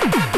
Yeah.